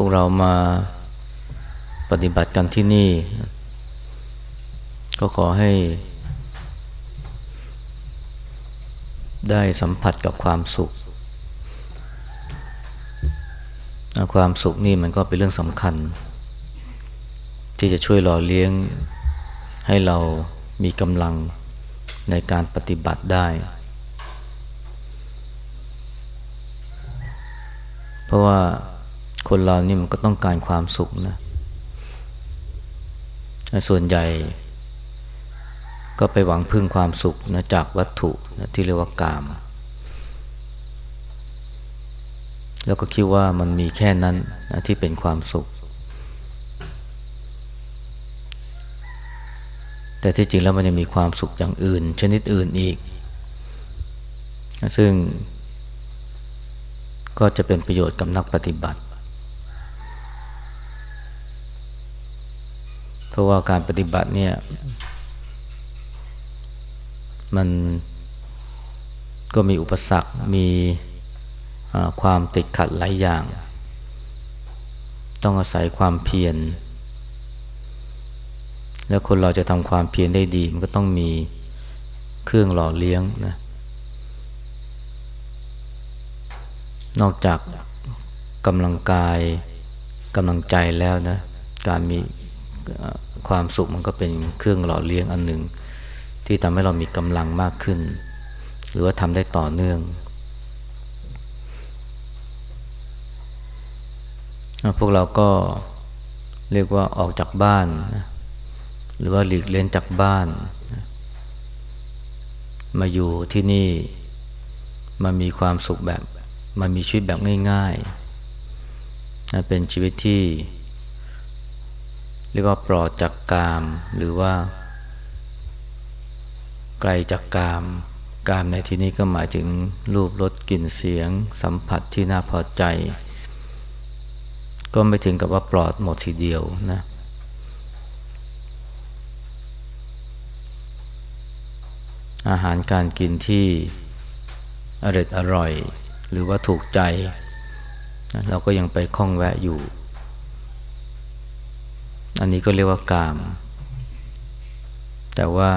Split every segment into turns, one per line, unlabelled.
วกเรามาปฏิบัติกันที่นี่ ก็ขอให้ ได้สัมผัสกับความสุข ความสุขนี่มันก็เป็นเรื่องสำคัญ ที่จะช่วยหล่อเลี้ยง ให้เรามีกำลังในการปฏิบัติได้ เพราะว่า คนเรานี่มันก็ต้องการความสุขนะ ส่วนใหญ่ ก็ไปหวังพึ่งความสุขนะจากวัตถุนะที่เรียกว่ากาม แล้วก็คิดว่ามันมีแค่นั้นนะที่เป็นความสุข แต่ที่จริงแล้วมันยังมีความสุขอย่างอื่น ชนิดอื่นอีก ซึ่งก็จะเป็นประโยชน์กับนักปฏิบัติ เพราะว่าการปฏิบัติเนี่ย มันก็มีอุปสรรค มีความติดขัดหลายอย่าง ต้องอาศัยความเพียร แล้วคนเราจะทำความเพียรได้ดี มันก็ต้องมีเครื่องหล่อเลี้ยงนะ นอกจากกำลังกายกำลังใจแล้วนะ การมี ความสุขมันก็เป็นเครื่องหล่อเลี้ยงอันหนึ่ง ที่ทำให้เรามีกำลังมากขึ้น หรือว่าทำได้ต่อเนื่องพวกเราก็เรียกว่าออกจากบ้าน หรือว่าหลีกเล่นจากบ้าน มาอยู่ที่นี่มามีความสุขแบบมามีชีวิตแบบง่ายๆเป็นชีวิตที่ เรียกว่าปลอดจากกาม หรือว่า ไกลจากกาม กามในที่นี้ก็หมายถึงรูปรสกลิ่นเสียง สัมผัสที่น่าพอใจ ก็ไม่ถึงกับว่าปลอดหมดทีเดียวนะอาหารการกินที่อร่อยอร่อย หรือว่าถูกใจ เราก็ยังไปคล้องแวะอยู่ อันนี้ก็เรียกว่ากาม แต่ว่า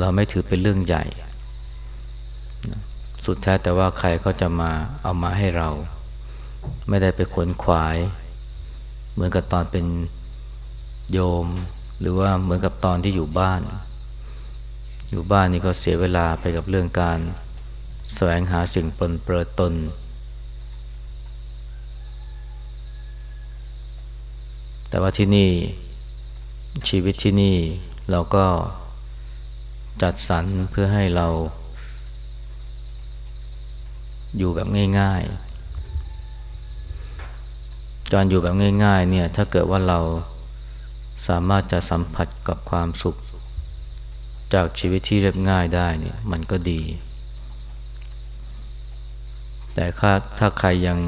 เราไม่ถือเป็นเรื่องใหญ่ สุดแท้แต่ว่าใครเขาจะมาเอามาให้เรา ไม่ได้ไปขนขวาย เหมือนกับตอนเป็นโยม หรือว่าเหมือนกับตอนที่อยู่บ้าน อยู่บ้านนี่ก็เสียเวลาไปกับเรื่องการ แสวงหาสิ่งปนเปื้อตน แต่ว่าที่นี่ชีวิตที่นี่เราก็จัดสรรเพื่อให้เรา อยู่แบบง่าย ๆ การอยู่แบบง่าย ๆ เนี่ย ถ้าเกิดว่าเราสามารถจะสัมผัสกับความสุข จากชีวิตที่เรียบง่ายได้เนี่ยมันก็ดี แต่ถ้าใครยัง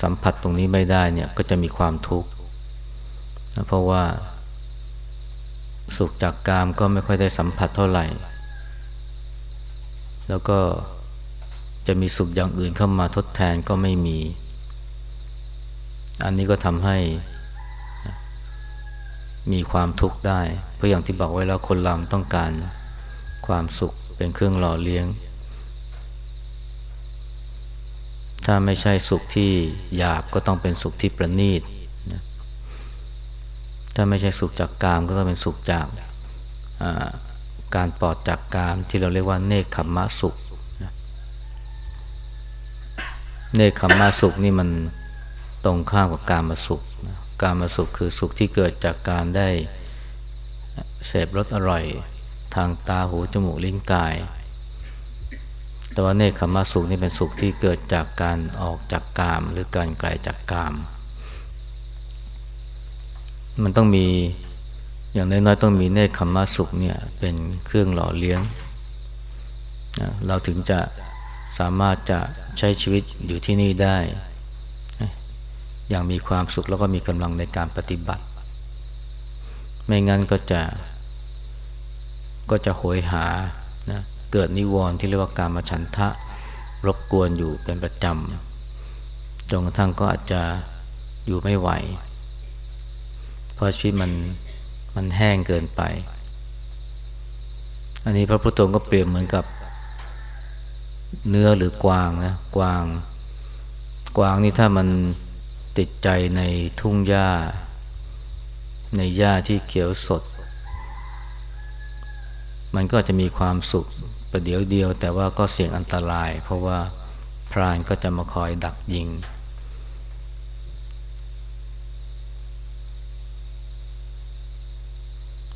สัมผัสตรงนี้ไม่ได้เนี่ยก็จะมีความทุกข์นะเพราะว่า สุขจากกามก็ไม่ค่อยได้สัมผัสเท่าไหร่ แล้วก็จะมีสุขอย่างอื่นเข้ามาทดแทนก็ไม่มี อันนี้ก็ทำให้มีความทุกข์ได้ เพราะอย่างที่บอกไว้แล้วคนเราต้องการความสุขเป็นเครื่องหล่อเลี้ยง ถ้าไม่ใช่สุขที่หยาบก็ต้องเป็นสุขที่ประณีตนะถ้าไม่ใช่สุขจากกามก็ต้องเป็นสุขจากการปลอดจากกามที่เราเรียกว่าเนคขมมะสุขนะเนคขมมะสุขนี่มันตรงข้ามกับกามสุขนะกามสุขคือสุขที่เกิดจากการได้เสพรสอร่อย ทางตาหูจมูกลิ้นกาย แต่ว่าเนคขมาสุขนี่เป็นสุขที่เกิดจากการออกจากกาม หรือการไกลจากกาม มันต้องมีอย่างน้อยๆต้องมีเนคขมาสุขเนี่ยเป็นเครื่องหล่อเลี้ยง เราถึงจะสามารถจะใช้ชีวิตอยู่ที่นี่ได้ อย่างมีความสุขแล้วก็มีกำลังในการปฏิบัติ ไม่งั้นก็จะก็จะโหยหา เกิดนิวรณ์ที่เรียกว่าการมาฉันทะรบกวนอยู่เป็นประจำจนกระทั่งก็อาจจะอยู่ไม่ไหว เพราะชีวิตมันมันแห้งเกินไป อันนี้พระพุทธองค์ก็เปรียบเหมือนกับเนื้อหรือกวางนะกวาง กวางนี่ถ้ามันติดใจในทุ่งหญ้า ในหญ้าที่เขียวสด มันก็จะมีความสุข ประเดี๋ยวเดียวแต่ว่าก็เสี่ยงอันตราย เพราะว่าพรานก็จะมาคอยดักยิง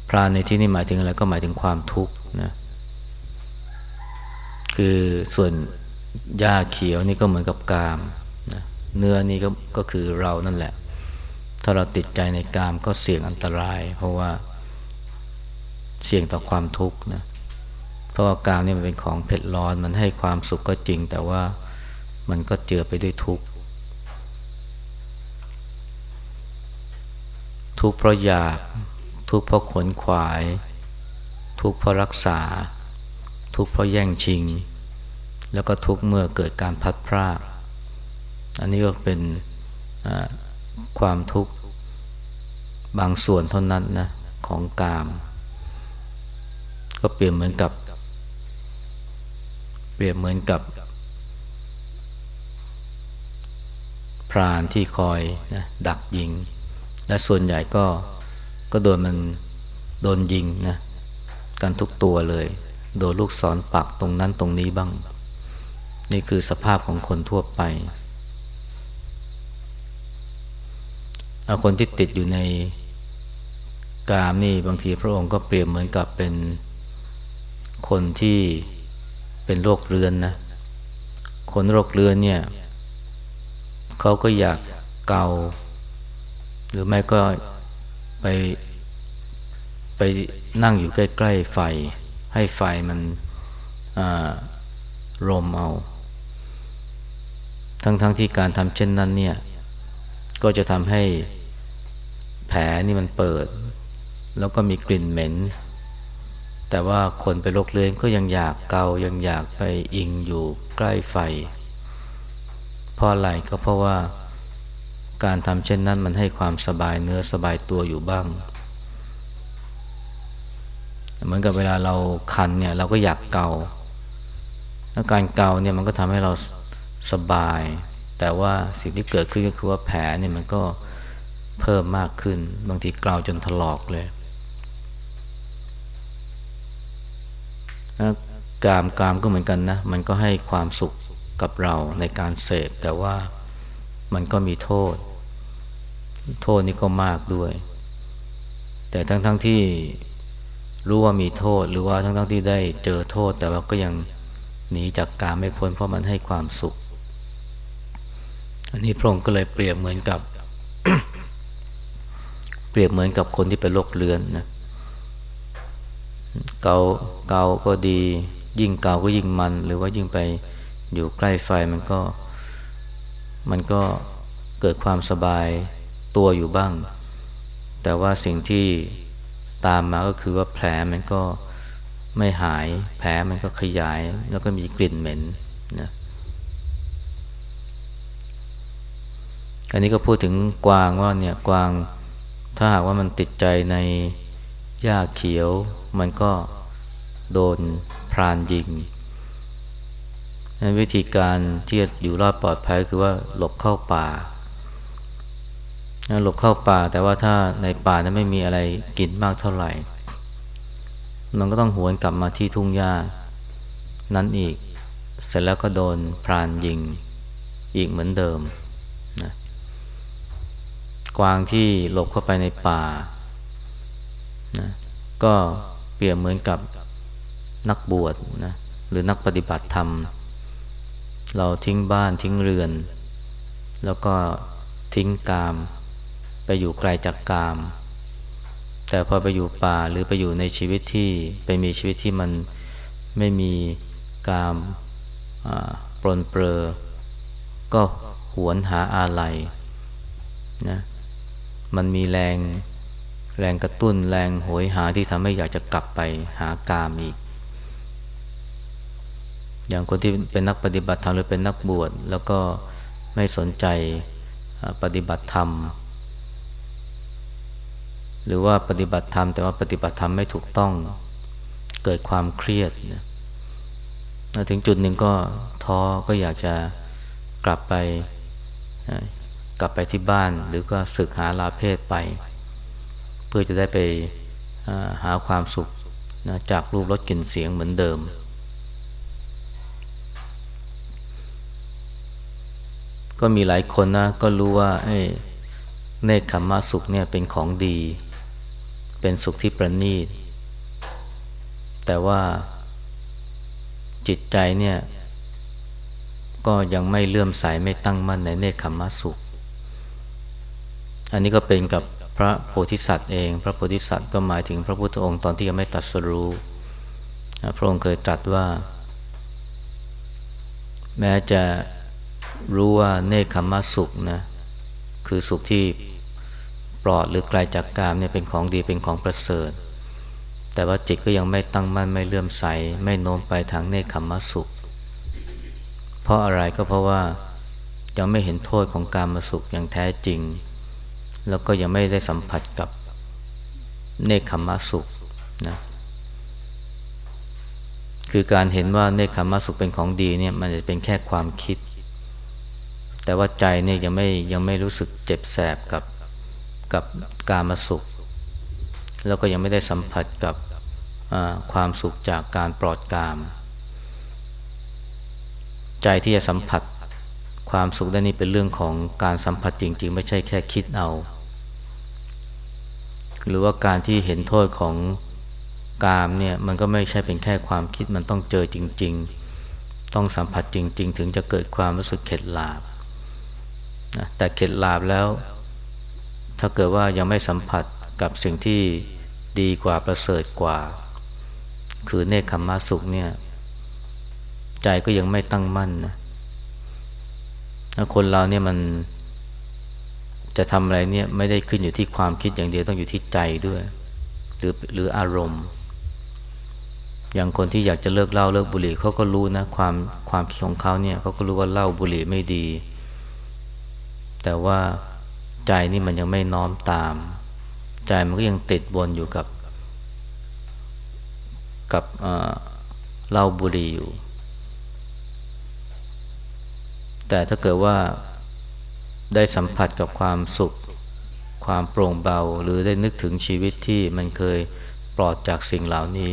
พรานในที่นี้หมายถึงอะไรก็หมายถึงความทุกข์นะคือส่วนหญ้าเขียวนี่ก็เหมือนกับกามนะเนื้อนี่ก็ก็คือเรานั่นแหละ ถ้าเราติดใจในกามก็เสี่ยงอันตราย เพราะว่าเสี่ยงต่อความทุกข์นะ เพราะว่ากามนี่มันเป็นของเผ็ดร้อนมันให้ความสุขก็จริง แต่ว่ามันก็เจือไปด้วยทุกข์ทุกข์เพราะอยากทุกข์เพราะขนขวาย ทุกข์เพราะรักษา ทุกข์เพราะแย่งชิง แล้วก็ทุกข์เมื่อเกิดการพัดพรากอันนี้ก็เป็นความทุกข์บางส่วนเท่านั้นนะของกาม ก็เปรียบเหมือนกับ เปรียบเหมือนกับ พรานที่คอยนะดักยิง และส่วนใหญ่ก็ก็โดนมันโดนยิงนะกันทุกตัวเลย โดนลูกศรปักตรงนั้นตรงนี้บ้าง นี่คือสภาพของคนทั่วไปคนที่ติดอยู่ในกามนี่บางทีพระองค์ก็เปรียบเหมือนกับเป็นคนที่ เป็นโรคเรือนนะ คนโรคเรือนเนี่ยเขาก็อยากเกาหรือไม่ก็ไปไปนั่งอยู่ใกล้ ๆ ไฟ ให้ไฟมันรมเอา ทั้งๆทที่การทำเช่นนั้นเนี่ย ก็จะทำให้แผลนี่มันเปิด แล้วก็มีกลิ่นเหม็น แต่ว่าคนไปโรคเรื้อนก็ยังอยากเกายังอยากไปอิงอยู่ใกล้ไฟเพราะอะไรก็เพราะว่าการทำเช่นนั้นมันให้ความสบายเนื้อสบายตัวอยู่บ้าง เหมือนกับเวลาเราคันเนี่ยเราก็อยากเกาแล้วการเกาเนี่ยมันก็ทำให้เราสบาย แต่ว่าสิ่งที่เกิดขึ้นก็คือว่าแผลเนี่ยมันก็เพิ่มมากขึ้น บางทีเกาจนถลอกเลย กามกามก็เหมือนกันนะ มันก็ให้ความสุขกับเราในการเสพแต่ว่ามันก็มีโทษ โทษนี้ก็มากด้วย แต่ทั้งๆทที่รู้ว่ามีโทษหรือว่าทั้งๆทที่ได้เจอโทษ แต่ว่าก็ยังหนีจากการไม่พ้นเพราะมันให้ความสุข อันนี้พระองค์ก็เลยเปรียบเหมือนกับ เปรียบเหมือนกับคนที่เป็นโรคเรือนนะ เกาเกาก็ดี ยิ่งเกาก็ยิ่งมัน หรือว่ายิ่งไปอยู่ใกล้ไฟมันก็ มันก็เกิดความสบายตัวอยู่บ้าง แต่ว่าสิ่งที่ตามมาก็คือว่าแผลมันก็ไม่หาย แผลมันก็ขยาย แล้วก็มีกลิ่นเหม็นนะอันนี้ก็พูดถึงกวางว่าเนี่ยกวางถ้าหากว่ามันติดใจในหญ้าเขียว มันก็โดนพรานยิงวิธีการที่จะอยู่รอดปลอดภัยคือว่าหลบเข้าป่าหลบเข้าป่า แต่ว่าถ้าในป่านั้นไม่มีอะไรกินมากเท่าไหร่ มันก็ต้องหวนกลับมาที่ทุ่งหญ้านั้นอีก เสร็จแล้วก็โดนพรานยิงอีกเหมือนเดิมนะกวางที่หลบเข้าไปในป่านะก็ เปรียบเหมือนกับนักบวชนะหรือนักปฏิบัติธรรม เราทิ้งบ้านทิ้งเรือน แล้วก็ทิ้งกาม ไปอยู่ไกลจากกาม แต่พอไปอยู่ป่าหรือไปอยู่ในชีวิตที่ไปมีชีวิตที่มันไม่มีกามปลนเปลือก็หวนหาอะไรนะมันมีแรง แรงกระตุ้นแรงโหยหาที่ทำให้อยากจะกลับไปหากามอีก อย่างคนที่เป็นนักปฏิบัติธรรมหรือเป็นนักบวชแล้วก็ไม่สนใจปฏิบัติธรรม หรือว่าปฏิบัติธรรม แต่ว่าปฏิบัติธรรมไม่ถูกต้องเกิดความเครียดนะถึงจุดหนึ่งก็ท้อก็อยากจะกลับไปกลับไปที่บ้านหรือก็ศึกหาลาเพศไป พื่อจะได้ไปหาความสุขนะจากรูปรสกลิ่นเสียงเหมือนเดิม ก็มีหลายคนนะก็รู้ว่าเนคขมมาสุขเนี่ยเป็นของดี เป็นสุขที่ประณีต แต่ว่าจิตใจเนี่ยก็ยังไม่เลื่อมใสไม่ตั้งมั่นในเนคขมมสุข อันนี้ก็เป็นกับ พระโพธิสัตว์เอง พระโพธิสัตว์ก็หมายถึงพระพุทธองค์ตอนที่ยังไม่ตัดสรู้พระองค์เคยตรัสว่า แม้จะรู้ว่าเนคขมมสุขนะคือสุขที่ปลอดหรือไกลาจากกามเนี่ยเป็นของดีเป็นของประเสริฐ แต่ว่าจิตก็ยังไม่ตั้งมั่นไม่เลื่อมใส ไม่โน้มไปทางเนคขมมสุข เพราะอะไรก็เพราะว่ายังไม่เห็นโทษของการมาสุขอย่างแท้จริง แล้วก็ยังไม่ได้สัมผัสกับเนคขมมาสุขนะคือการเห็นว่าเนคขมมาสุขเป็นของดีเนี่ยมันจะเป็นแค่ความคิด แต่ว่าใจเนี่ยยังไม่ยังไม่รู้สึกเจ็บแสบกับกับการมสุข แล้วก็ยังไม่ได้สัมผัสกับความสุขจากการปลอดกาม ใจที่จะสัมผัสความสุขได้นี้เป็นเรื่องของการสัมผัสจริง ๆ ไม่ใช่แค่คิดเอา หรือว่าการที่เห็นโทษของกามเนี่ยมันก็ไม่ใช่เป็นแค่ความคิดมันต้องเจอจริง ๆ ต้องสัมผัสจริง ๆ ถึงจะเกิดความรู้สึกเข็ดหลาบนะแต่เข็ดหลาบแล้ว ถ้าเกิดว่ายังไม่สัมผัสกับสิ่งที่ดีกว่าประเสริฐกว่า คือเนคขมมาสุขเนี่ยใจก็ยังไม่ตั้งมั่นนะคนเราเนี่ยมัน จะทำอะไรเนี่ยไม่ได้ขึ้นอยู่ที่ความคิดอย่างเดียวต้องอยู่ที่ใจด้วย หรือหรืออารมณ์ อย่างคนที่อยากจะเลิกเหล้าเลิกบุหรี่เขาก็รู้นะความความคิดของเขาเนี่ยเขาก็รู้ว่าเหล้าบุหรี่ไม่ดี แต่ว่าใจนี่มันยังไม่น้อมตาม ใจมันก็ยังติดบนอยู่กับ กับเหล้าบุหรี่อยู่ แต่ถ้าเกิดว่า ได้สัมผัสกับความสุข ความโปร่งเบา หรือได้นึกถึงชีวิตที่มันเคยปลอดจากสิ่งเหล่านี้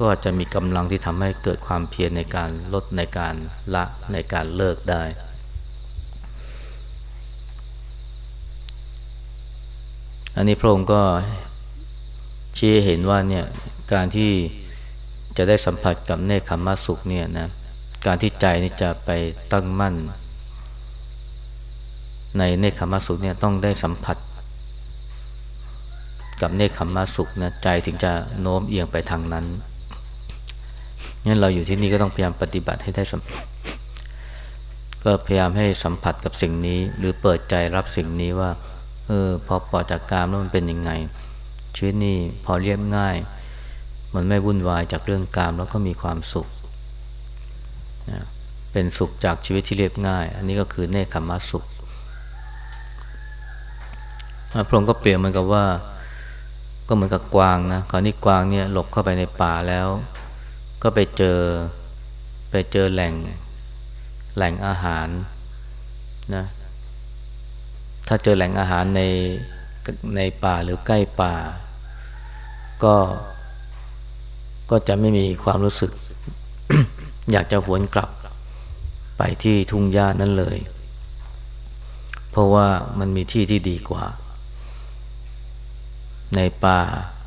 ก็จะมีกำลังที่ทำให้เกิดความเพียรในการลดในการละในการเลิกได้ อันนี้พระองค์ก็ชี้เห็นว่าเนี่ยการที่จะได้สัมผัสกับเนคขมมาสุขเนี่ยนะการที่ใจนี่จะไปตั้งมั่น ในเนคขมสุขเนี่ยต้องได้สัมผัส กับเนคขมสุขนะใจถึงจะโน้มเอียงไปทางนั้นงั้นเราอยู่ที่นี่ก็ต้องพยายามปฏิบัติให้ได้สัมก็พยายามให้สัมผัสกับสิ่งนี้ หรือเปิดใจรับสิ่งนี้ว่าเออพอปลอดจากกามแล้วมันเป็นยังไงชีวิตนี้พอเรียบง่าย มันไม่วุ่นวายจากเรื่องกามแล้วก็มีความสุขเป็นสุขจากชีวิตที่เรียบง่าย อันนี้ก็คือเนคขมสุข พระองค์ก็เปลี่ยนเหมือนกับว่า ก็เหมือนกับกวางนะคราวนี้กวางเนี่ยหลบเข้าไปในป่าแล้ว ก็ไปเจอไปเจอแหล่งแหล่งอาหารนะถ้าเจอแหล่งอาหารในในป่าหรือใกล้ป่า ก็ก็จะไม่มีความรู้สึก อยากจะหวนกลับไปที่ทุ่งหญ้านั้นเลย เพราะว่ามันมีที่ที่ดีกว่า ในป่า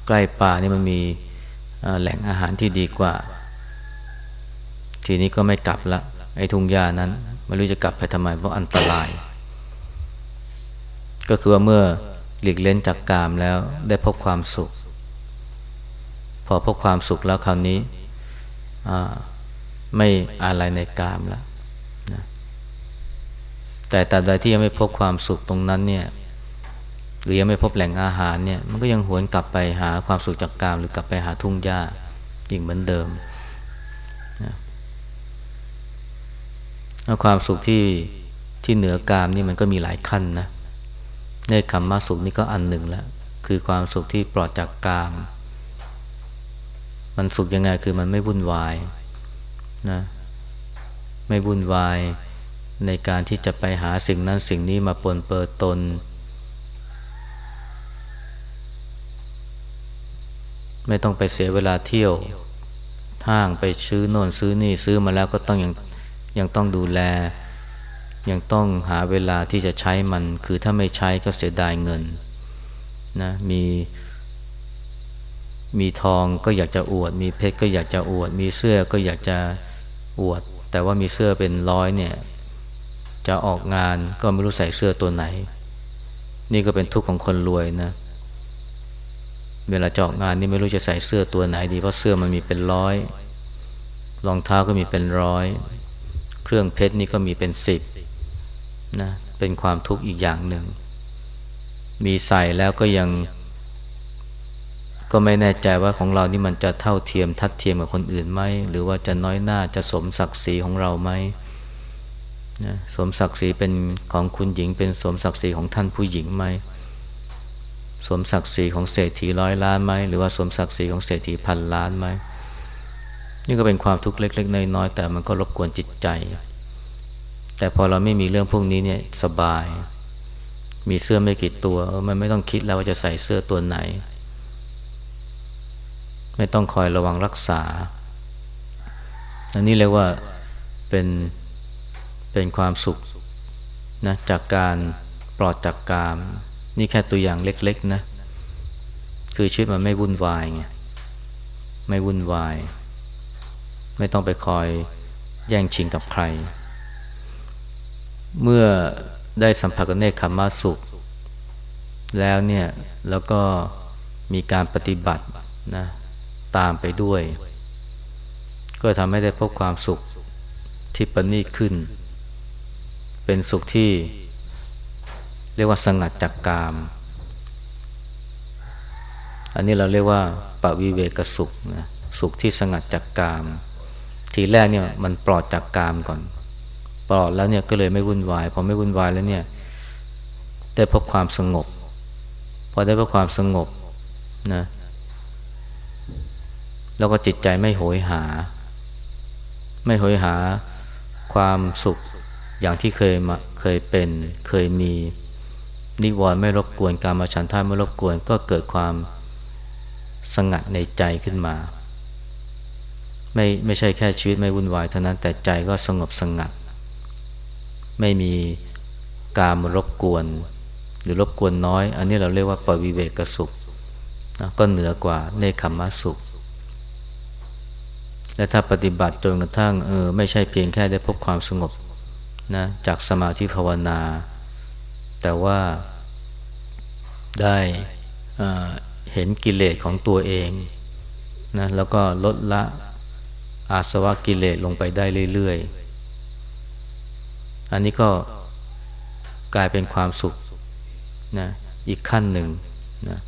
ใกล้ป่านี่มันมีแหล่งอาหารที่ดีกว่า ทีนี้ก็ไม่กลับละไอ้ทุ่งหญ้านั้นไม่รู้จะกลับไปทำไมเพราะอันตราย ก็คือว่าเมื่อหลีกเล่นจากกามแล้วได้พบความสุข พอพบความสุขแล้วคราวนี้ไม่อะไรในกามแล้วนะแต่แต่ใดที่ยังไม่พบความสุขตรงนั้นเนี่ย หรือยังไม่พบแหล่งอาหารเนี่ยมันก็ยังหวนกลับไปหาความสุขจากกาม หรือกลับไปหาทุ่งหญ้าอีกเหมือนเดิมนะความสุขที่ที่เหนือกามนี่มันก็มีหลายขั้นนะเนคขมมาสุขนี่ก็อันหนึ่งแล้วคือความสุขที่ปลอดจากกาม มันสุขยังไงคือมันไม่วุ่นวายนะไม่วุ่นวายในการที่จะไปหาสิ่งนั้นสิ่งนี้มาปนเปื้อตน ไม่ต้องไปเสียเวลาเที่ยวห้างไปซื้อโน่นซื้อนี่ซื้อมาแล้วก็ต้องยังยังต้องดูแล ยังต้องหาเวลาที่จะใช้มัน คือถ้าไม่ใช้ก็เสียดายเงินนะมีมีทองก็อยากจะอวด มีเพชรก็อยากจะอวด มีเสื้อก็อยากจะอวด แต่ว่ามีเสื้อเป็นร้อยเนี่ย จะออกงานก็ไม่รู้ใส่เสื้อตัวไหน นี่ก็เป็นทุกข์ของคนรวยนะเเวลาจอกงานนี่ไม่รู้จะใส่เสื้อตัวไหนดี เพราะเสื้อมันมีเป็นร้อย รองเท้าก็มีเป็นร้อย เครื่องเพชรนี่ก็มีเป็นสิบนะ เป็นความทุกข์อีกอย่างหนึ่ง มีใส่แล้วก็ยัง ก็ไม่แน่ใจว่าของเรานี่มันจะเท่าเทียมทัดเทียมกับคนอื่นไหม หรือว่าจะน้อยหน้าจะสมศักดิ์ศรีของเราไหมนะสมศักดิ์ศรีเป็นของคุณหญิง เป็นสมศักดิ์ศรีของท่านผู้หญิงไหม สมศักดิ์ศรีของเศรษฐีร้อยล้านไหมหรือว่าสมศักดิ์ศรีของเศรษฐีพันล้านไหมนี่ก็เป็นความทุกข์เล็ก ๆ น้อยๆแต่มันก็รบกวนจิตใจ แต่พอเราไม่มีเรื่องพวกนี้เนี่ยสบาย มีเสื้อไม่กี่ตัวมันไม่ต้องคิดแล้วว่าจะใส่เสื้อตัวไหน ไม่ต้องคอยระวังรักษา อันนี้เรียกว่าเป็นเป็นความสุขนะจากการปลอดจากกาม นี่แค่ตัวอย่างเล็ก ๆ นะ คือชีวิตมันไม่วุ่นวายไงไม่วุ่นวาย ไม่ต้องไปคอยแย่งชิงกับใคร เมื่อได้สัมผัสกับเนคขมมาสุข แล้วเนี่ยแล้วก็มีการปฏิบัตินะตามไปด้วย ก็ทำให้ได้พบความสุขที่ประณีตขึ้น เป็นสุขที่ เรียกว่าสงัดจากกาม อันนี้เราเรียกว่าปวิเวกสุขนะสุขที่สงัดจากกาม ทีแรกเนี่ยมันปลอดจากกามก่อน ปลอดแล้วเนี่ยก็เลยไม่วุ่นวายพอไม่วุ่นวายแล้วเนี่ยได้พบความสงบพอได้พบความสงบนะแล้วก็จิตใจไม่โหยหา ไม่โหยหาความสุขอย่างที่เคยมาเคยเป็นเคยมี นิวรณ์ไม่รบกวนการมาฉันท่าไม่รบกวนก็เกิดความสงัดในใจขึ้นมา ไม่ไม่ใช่แค่ชีวิตไม่วุ่นวายเท่านั้นแต่ใจก็สงบสงัด ไม่มีการมารบกวน หรือรบกวนน้อย อันนี้เราเรียกว่าปวิเวกสุขนะก็เหนือกว่าเนคขมสุข และถ้าปฏิบัติจนกระทั่งเออไม่ใช่เพียงแค่ได้พบความสงบนะจากสมาธิภาวนา แต่ว่าได้เห็นกิเลสของตัวเองนะแล้วก็ลดละอาสวะกิเลสลงไปได้เรื่อยๆ อันนี้ก็กลายเป็นความสุขนะอีกขั้นหนึ่งนะ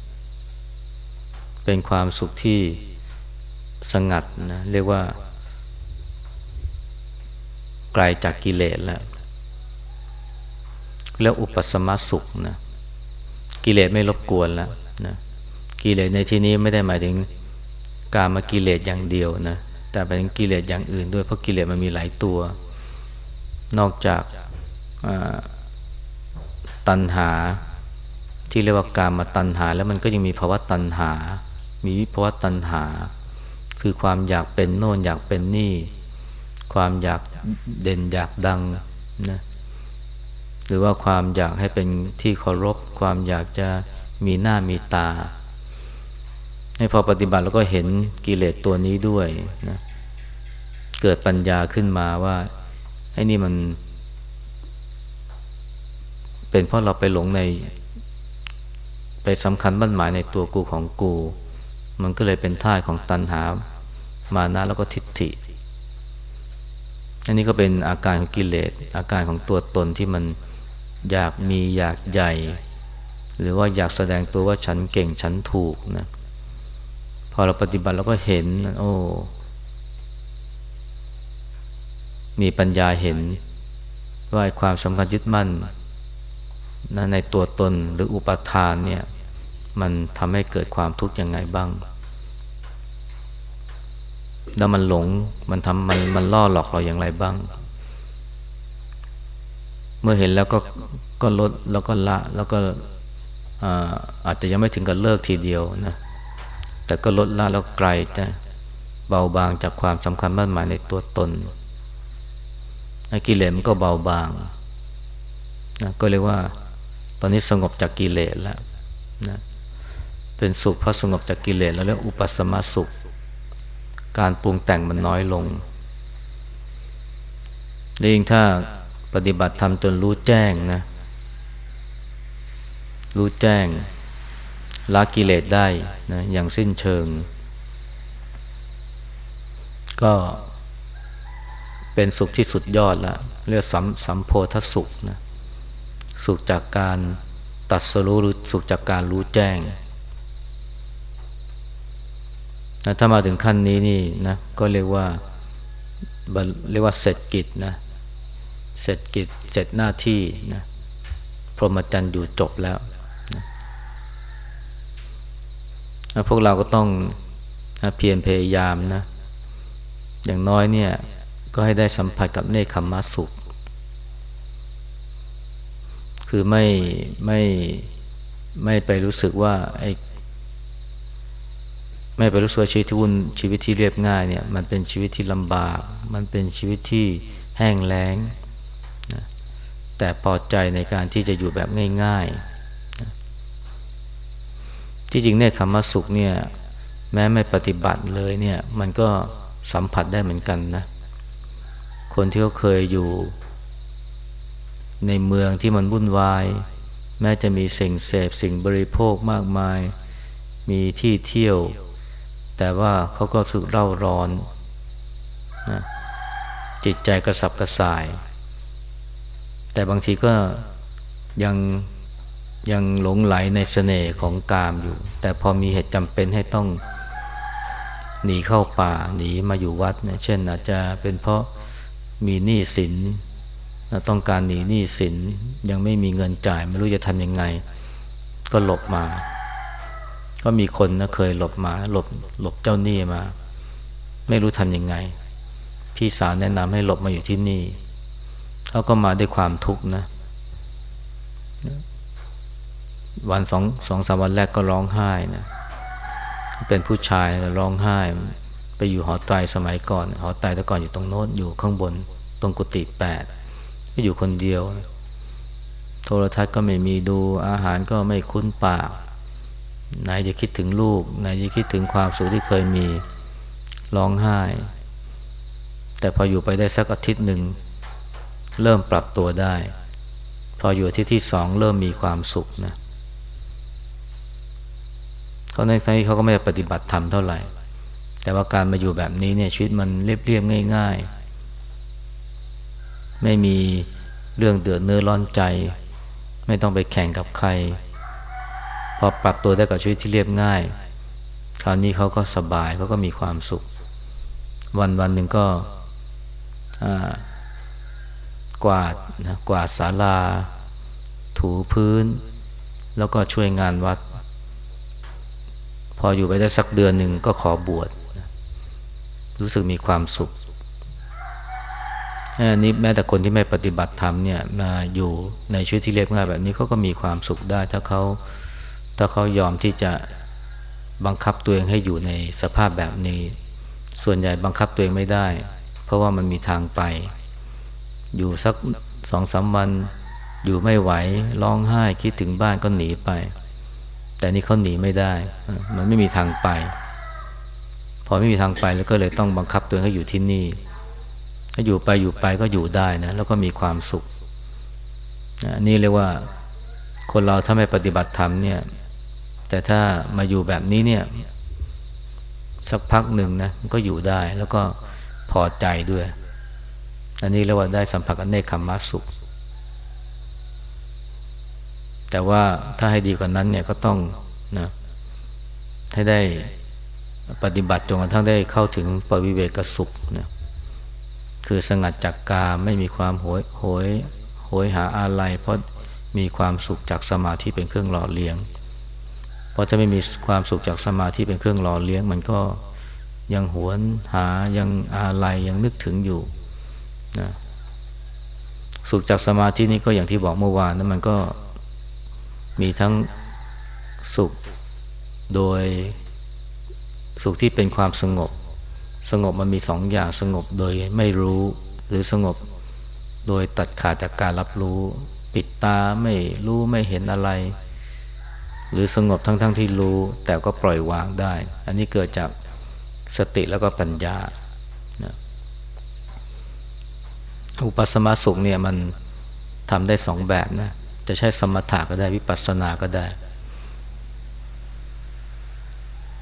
เป็นความสุขที่สงัดนะเรียกว่า ไกลจากกิเลสแล้ว แล้วอุปสมสุขนะกิเลสไม่รบกวนแล้วนะกิเลสในที่นี้ไม่ได้หมายถึงการมากิเลสอย่างเดียวนะแต่เป็นกิเลสอย่างอื่นด้วยเพราะกิเลสมันมีหลายตัว นอกจากตัณหาที่เรียกว่าการมาตัณหา แล้วมันก็ยังมีภาวะตัณหา มีวิภาวะตัณหา คือความอยากเป็นโน่นอยากเป็นนี่ ความอยากเด่นอยากดังนะ หรือว่าความอยากให้เป็นที่เคารพ ความอยากจะมีหน้ามีตา ให้พอปฏิบัติแล้วก็เห็นกิเลสตัวนี้ด้วยนะเกิดปัญญาขึ้นมาว่าไอ้นี่มัน เป็นเพราะเราไปหลงใน ไปสำคัญบั้นหมายในตัวกูของกู มันก็เลยเป็นท่าของตัณหา มานะแล้วก็ทิฏฐิอันนี้ก็เป็นอาการของกิเลสอาการของตัวตนที่มัน อยากมีอยากใหญ่ หรือว่าอยากแสดงตัวว่าฉันเก่งฉันถูกนะพอเราปฏิบัติเราก็เห็นโอ้มีปัญญาเห็นว่าความสำคัญยึดมั่นนะในตัวตนหรืออุปทานเนี่ย มันทำให้เกิดความทุกข์ยังไงบ้าง แล้วมันหลงมันทำมันมันล่อหลอกเราอย่างไรบ้าง เมื่อเห็นแล้วก็ก็ลดแล้วก็ละแล้วก็อาจจะยังไม่ถึงกับเลิกทีเดียวนะแต่ก็ลดละแล้วไกลจะเบาบางจากความสำคัญมั่นหมายในตัวตนกิเลสมันก็เบาบางนะก็เรียกว่า ตอนนี้สงบจากกิเลสแล้วนะเป็นสุขเพราะสงบจากกิเลสแล้วเรียกอุปสมสุข การปรุงแต่งมันน้อยลงและยิ่งถ้า ปฏิบัติธรรมจนรู้แจ้งนะ รู้แจ้งละกิเลสได้นะอย่างสิ้นเชิง ก็เป็นสุขที่สุดยอดละเรียกสัมสัมโพธสุขนะสุขจากการตัดสรู้หรือสุขจากการรู้แจ้งนะถ้ามาถึงขั้นนี้นี่นะก็เรียกว่าเรียกว่าเสร็จกิจนะ เสร็จกิจเสร็จหน้าที่นะพรหมจรรย์อยู่จบแล้วนะพวกเราก็ต้องนะเพียรพยายามนะ อย่างน้อยเนี่ยก็ให้ได้สัมผัสกับเนคขมมสุข คือไม่ไม่ไม่ไปรู้สึกว่าไอ้ไม่ไปรู้สึกชีวิตที่วุ่นชีวิตที่เรียบง่ายเนี่ย มันเป็นชีวิตที่ลำบาก มันเป็นชีวิตที่แห้งแล้ง แต่พอใจในการที่จะอยู่แบบง่ายๆ ที่จริงเนี่ยคำว่าสุขเนี่ยแม้ไม่ปฏิบัติเลยเนี่ยมันก็สัมผัสได้เหมือนกันนะ คนที่เขาเคยอยู่ ในเมืองที่มันวุ่นวาย แม้จะมีสิ่งเสพสิ่งบริโภคมากมาย มีที่เที่ยว แต่ว่าเขาก็ถูกเร่าร้อนนะจิตใจกระสับกระส่าย แต่บางทีก็ยังยังหลงไหลในเสน่ห์ของกามอยู่ แต่พอมีเหตุจำเป็นให้ต้องหนีเข้าป่าหนีมาอยู่วัดเนี่ยเช่นอาจจะเป็นเพราะมีหนี้สินต้องการหนีหนี้สินยังไม่มีเงินจ่าย ไม่รู้จะทำยังไง ก็หลบมา ก็มีคนนะเคยหลบมาหลบหลบเจ้าหนี้มา ไม่รู้ทำยังไง พี่สาวแนะนำให้หลบมาอยู่ที่นี่ เขาก็มาด้วยความทุกข์นะ วันสองสองสามวันแรกก็ร้องไห้นะ เป็นผู้ชายร้องไห้ ไปอยู่หอไตรสมัยก่อน หอไตรแต่ก่อนอยู่ตรงโน้นอยู่ข้างบน ตรงกุฏิแปดก็อยู่คนเดียว โทรทัศน์ก็ไม่มีดูอาหารก็ไม่คุ้นปากไหนจะคิดถึงลูกไหนจะคิดถึงความสุขที่เคยมีร้องไห้ แต่พออยู่ไปได้สักอาทิตย์หนึ่ง เริ่มปรับตัวได้ พออยู่ที่ที่สองเริ่มมีความสุขนะเขาในที่นี้เขาก็ไม่ได้ปฏิบัติธรรมเท่าไหร่ แต่ว่าการมาอยู่แบบนี้เนี่ยชีวิตมันเรียบๆง่าย ๆ ไม่มีเรื่องเดือดเนื้อร้อนใจ ไม่ต้องไปแข่งกับใคร พอปรับตัวได้กับชีวิตที่เรียบง่าย คราวนี้เขาก็สบายเขาก็มีความสุข วันวันหนึ่งก็ กวาดนะกวาดศาลา ถูพื้น แล้วก็ช่วยงานวัด พออยู่ไปได้สักเดือนหนึ่งก็ขอบวชรู้สึกมีความสุขอันนี้แม้แต่คนที่ไม่ปฏิบัติธรรมเนี่ยมาอยู่ในชีวิตที่เรียบง่ายแบบนี้เขาก็มีความสุขได้ ถ้าเขาถ้าเขายอมที่จะบังคับตัวเองให้อยู่ในสภาพแบบนี้ ส่วนใหญ่บังคับตัวเองไม่ได้ เพราะว่ามันมีทางไป อยู่สักสองสามวัน อยู่ไม่ไหวร้องไห้คิดถึงบ้านก็หนีไป แต่นี่เขาหนีไม่ได้ มันไม่มีทางไป พอไม่มีทางไปแล้วก็เลยต้องบังคับตัวเองให้อยู่ที่นี่ถ้าอยู่ไปอยู่ไปก็อยู่ได้นะแล้วก็มีความสุขนี่เรียกว่าคนเราถ้าไม่ปฏิบัติธรรมเนี่ย แต่ถ้ามาอยู่แบบนี้เนี่ย สักพักหนึ่งนะมันก็อยู่ได้แล้วก็พอใจด้วย อันนี้เรียกว่าได้สัมผัสกับเนคขมมัสุข แต่ว่าถ้าให้ดีกว่านั้นเนี่ยก็ต้องนะให้ได้ปฏิบัติจนกระทั่งได้เข้าถึงปวิเวกสุขนะคือสงัดจากกาไม่มีความโหยโหยยหาอะไรเพราะมีความสุขจากสมาธิเป็นเครื่องหล่อเลี้ยง เพราะถ้าไม่มีความสุขจากสมาธิเป็นเครื่องหล่อเลี้ยง มันก็ยังหวนหายังอะไรยังนึกถึงอยู่ นะสุขจากสมาธินี้ก็อย่างที่บอกเมื่อวานนะมันก็มีทั้งสุขโดยสุขที่เป็นความสงบ สงบมันมีสองอย่างสงบโดยไม่รู้ หรือสงบโดยตัดขาดจากการรับรู้ ปิดตาไม่รู้ไม่เห็นอะไร หรือสงบทั้งๆทที่รู้แต่ก็ปล่อยวางได้ อันนี้เกิดจากสติแล้วก็ปัญญา อุปสมสุขเนี่ยมันทำได้สองแบบนะ จะใช้สมถะก็ได้วิปัสสนาก็ได้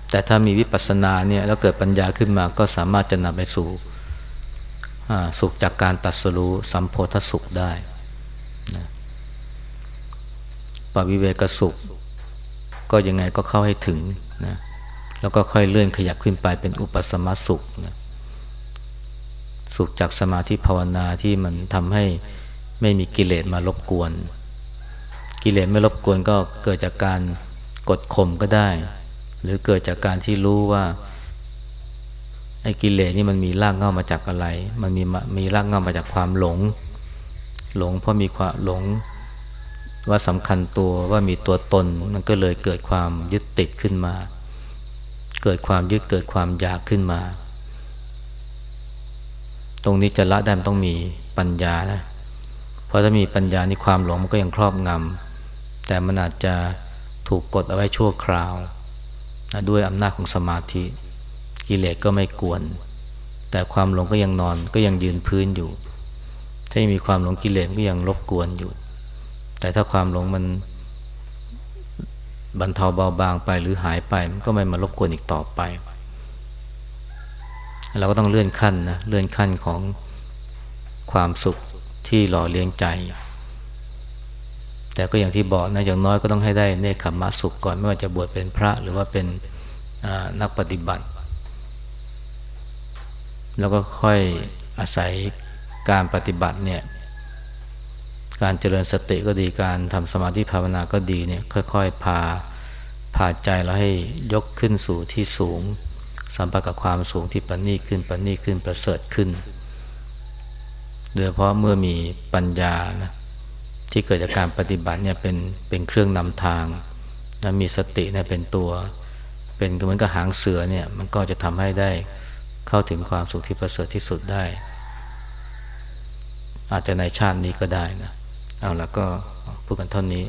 แต่ถ้ามีวิปัสสนาเนี่ยแล้วเกิดปัญญาขึ้นมาก็สามารถจะนำไปสู่สุขจากการตัดสู้สัมโพธสุขได้นะปวิเวกสุข ก็ยังไงก็เข้าให้ถึงนะแล้วก็ค่อยเลื่อนขยับขึ้นไปเป็นอุปสมสุขนะ สุขจากสมาธิภาวนาที่มันทำให้ไม่มีกิเลสมารบกวน กิเลสไม่รบกวนก็เกิดจากการกดข่มก็ได้ หรือเกิดจากการที่รู้ว่าไอ้กิเลสนี่มันมีรากเงามาจากอะไร มันมีมีรากเงามาจากความหลง หลงเพราะมีความหลงว่าสำคัญตัวว่ามีตัวตนมันก็เลยเกิดความยึดติดขึ้นมา เกิดความยึดเกิดความอยากขึ้นมา ตรงนี้จะละได้มันต้องมีปัญญานะเพราะถ้ามีปัญญานี่ความหลงมันก็ยังครอบงำแต่มันอาจจะถูกกดเอาไว้ชั่วคราวด้วยอำนาจของสมาธิกิเลสก็ไม่กวน แต่ความหลงก็ยังนอนก็ยังยืนพื้นอยู่ ถ้ายังมีความหลงกิเลสก็ยังรบกวนอยู่ แต่ถ้าความหลงมันบรรเทาเบาบางไปหรือหายไปมันก็ไม่มารบกวนอีกต่อไป เราก็ต้องเลื่อนขั้นนะเลื่อนขั้นของความสุขที่หล่อเลี้ยงใจ แต่ก็อย่างที่บอกนะอย่างน้อยก็ต้องให้ได้เนคขมมะสุขก่อนไม่ว่าจะบวชเป็นพระหรือว่าเป็นนักปฏิบัติ แล้วก็ค่อยอาศัยการปฏิบัติเนี่ยการเจริญสติก็ดีการทำสมาธิภาวนาก็ดีเนี่ยค่อยๆพาพาใจเราให้ยกขึ้นสู่ที่สูง สัมผัสกับความสูงที่ปันนี่ขึ้นปันนี่ขึ้นประเสริฐขึ้น โดยเพราะเมื่อมีปัญญานะที่เกิดจากการปฏิบัติเนี่ยเป็นเป็นเครื่องนำทางนะมีสติเนี่ยเป็นตัว เป็นเหมือนกับหางเสือเนี่ยมันก็จะทำให้ได้เข้าถึงความสุขที่ประเสริฐที่สุดได้ อาจจะในชาตินี้ก็ได้นะเอาแล้วก็พูดกันเท่านี้